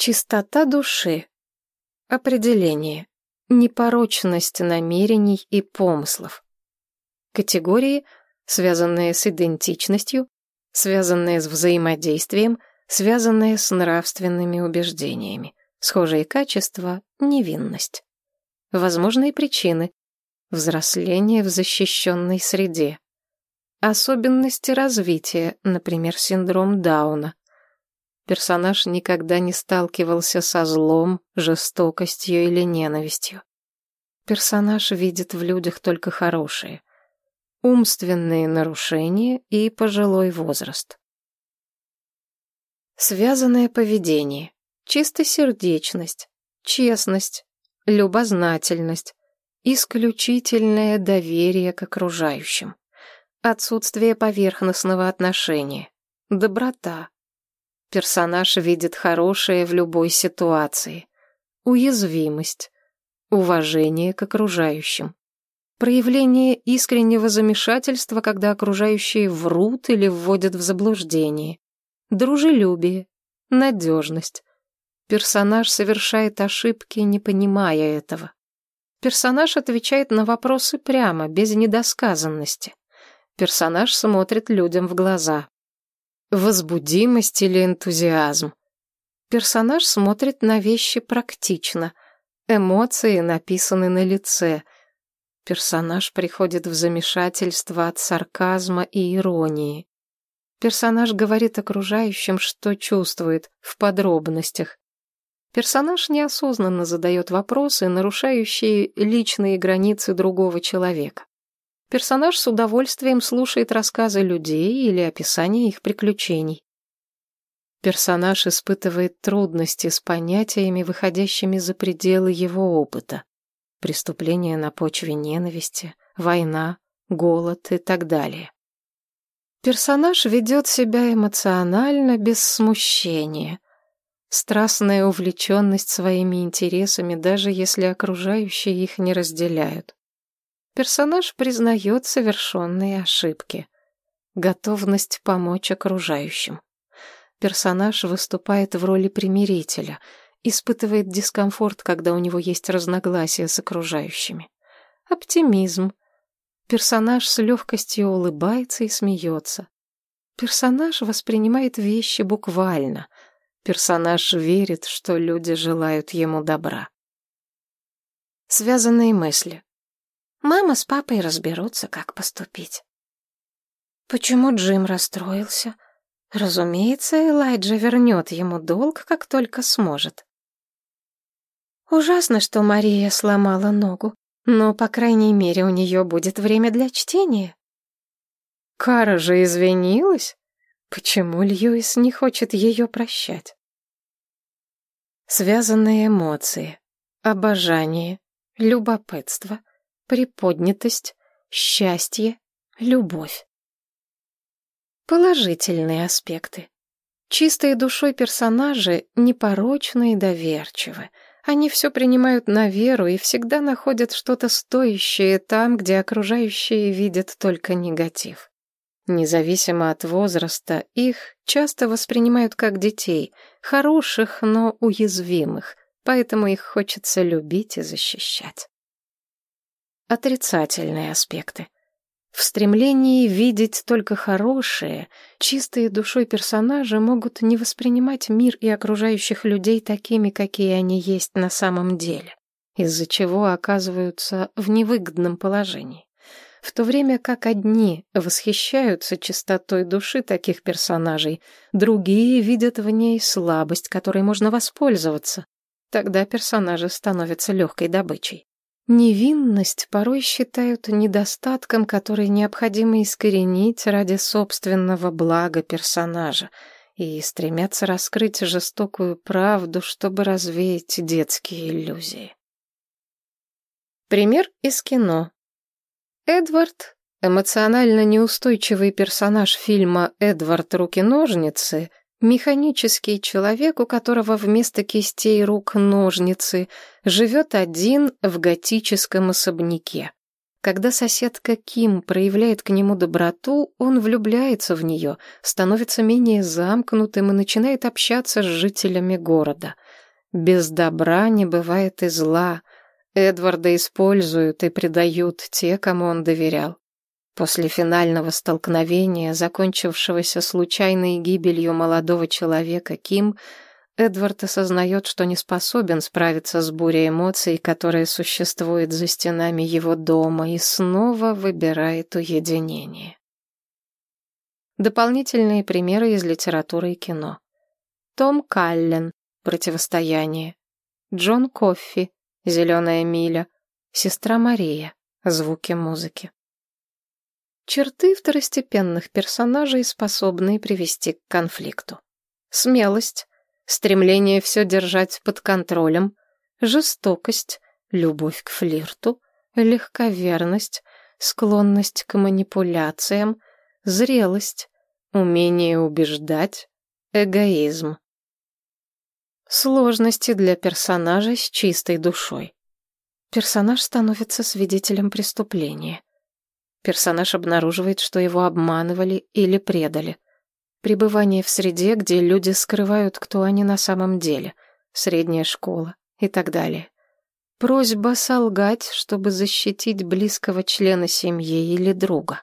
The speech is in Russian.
Чистота души. Определение. Непорочность намерений и помыслов. Категории, связанные с идентичностью, связанные с взаимодействием, связанные с нравственными убеждениями. Схожие качества – невинность. Возможные причины – взросление в защищенной среде. Особенности развития, например, синдром Дауна. Персонаж никогда не сталкивался со злом, жестокостью или ненавистью. Персонаж видит в людях только хорошие. Умственные нарушения и пожилой возраст. Связанное поведение. Чистосердечность, честность, любознательность, исключительное доверие к окружающим. Отсутствие поверхностного отношения. Доброта. Персонаж видит хорошее в любой ситуации. Уязвимость. Уважение к окружающим. Проявление искреннего замешательства, когда окружающие врут или вводят в заблуждение. Дружелюбие. Надежность. Персонаж совершает ошибки, не понимая этого. Персонаж отвечает на вопросы прямо, без недосказанности. Персонаж смотрит людям в глаза. Возбудимость или энтузиазм. Персонаж смотрит на вещи практично. Эмоции написаны на лице. Персонаж приходит в замешательство от сарказма и иронии. Персонаж говорит окружающим, что чувствует, в подробностях. Персонаж неосознанно задает вопросы, нарушающие личные границы другого человека. Персонаж с удовольствием слушает рассказы людей или описание их приключений. Персонаж испытывает трудности с понятиями, выходящими за пределы его опыта. Преступления на почве ненависти, война, голод и так далее. Персонаж ведет себя эмоционально, без смущения. Страстная увлеченность своими интересами, даже если окружающие их не разделяют. Персонаж признает совершенные ошибки. Готовность помочь окружающим. Персонаж выступает в роли примирителя, испытывает дискомфорт, когда у него есть разногласия с окружающими. Оптимизм. Персонаж с легкостью улыбается и смеется. Персонаж воспринимает вещи буквально. Персонаж верит, что люди желают ему добра. Связанные мысли. Мама с папой разберутся, как поступить. Почему Джим расстроился? Разумеется, Элайджа вернет ему долг, как только сможет. Ужасно, что Мария сломала ногу, но, по крайней мере, у нее будет время для чтения. Кара же извинилась. Почему Льюис не хочет ее прощать? Связанные эмоции, обожание, любопытство, приподнятость, счастье, любовь. Положительные аспекты. Чистые душой персонажи непорочны и доверчивы. Они все принимают на веру и всегда находят что-то стоящее там, где окружающие видят только негатив. Независимо от возраста, их часто воспринимают как детей, хороших, но уязвимых, поэтому их хочется любить и защищать отрицательные аспекты. В стремлении видеть только хорошие, чистые душой персонажи могут не воспринимать мир и окружающих людей такими, какие они есть на самом деле, из-за чего оказываются в невыгодном положении. В то время как одни восхищаются чистотой души таких персонажей, другие видят в ней слабость, которой можно воспользоваться. Тогда персонажи становятся легкой добычей. Невинность порой считают недостатком, который необходимо искоренить ради собственного блага персонажа, и стремятся раскрыть жестокую правду, чтобы развеять детские иллюзии. Пример из кино. Эдвард, эмоционально неустойчивый персонаж фильма «Эдвард. Руки-ножницы», Механический человек, у которого вместо кистей рук ножницы, живет один в готическом особняке. Когда соседка Ким проявляет к нему доброту, он влюбляется в нее, становится менее замкнутым и начинает общаться с жителями города. Без добра не бывает и зла. Эдварда используют и предают те, кому он доверял. После финального столкновения, закончившегося случайной гибелью молодого человека Ким, Эдвард осознает, что не способен справиться с бурей эмоций, которая существует за стенами его дома, и снова выбирает уединение. Дополнительные примеры из литературы и кино. Том Каллен «Противостояние», Джон Коффи «Зеленая миля», сестра Мария «Звуки музыки». Черты второстепенных персонажей, способные привести к конфликту. Смелость, стремление все держать под контролем, жестокость, любовь к флирту, легковерность, склонность к манипуляциям, зрелость, умение убеждать, эгоизм. Сложности для персонажа с чистой душой. Персонаж становится свидетелем преступления. Персонаж обнаруживает, что его обманывали или предали – Пребывание в среде, где люди скрывают, кто они на самом деле. Средняя школа и так далее. Просьба солгать, чтобы защитить близкого члена семьи или друга.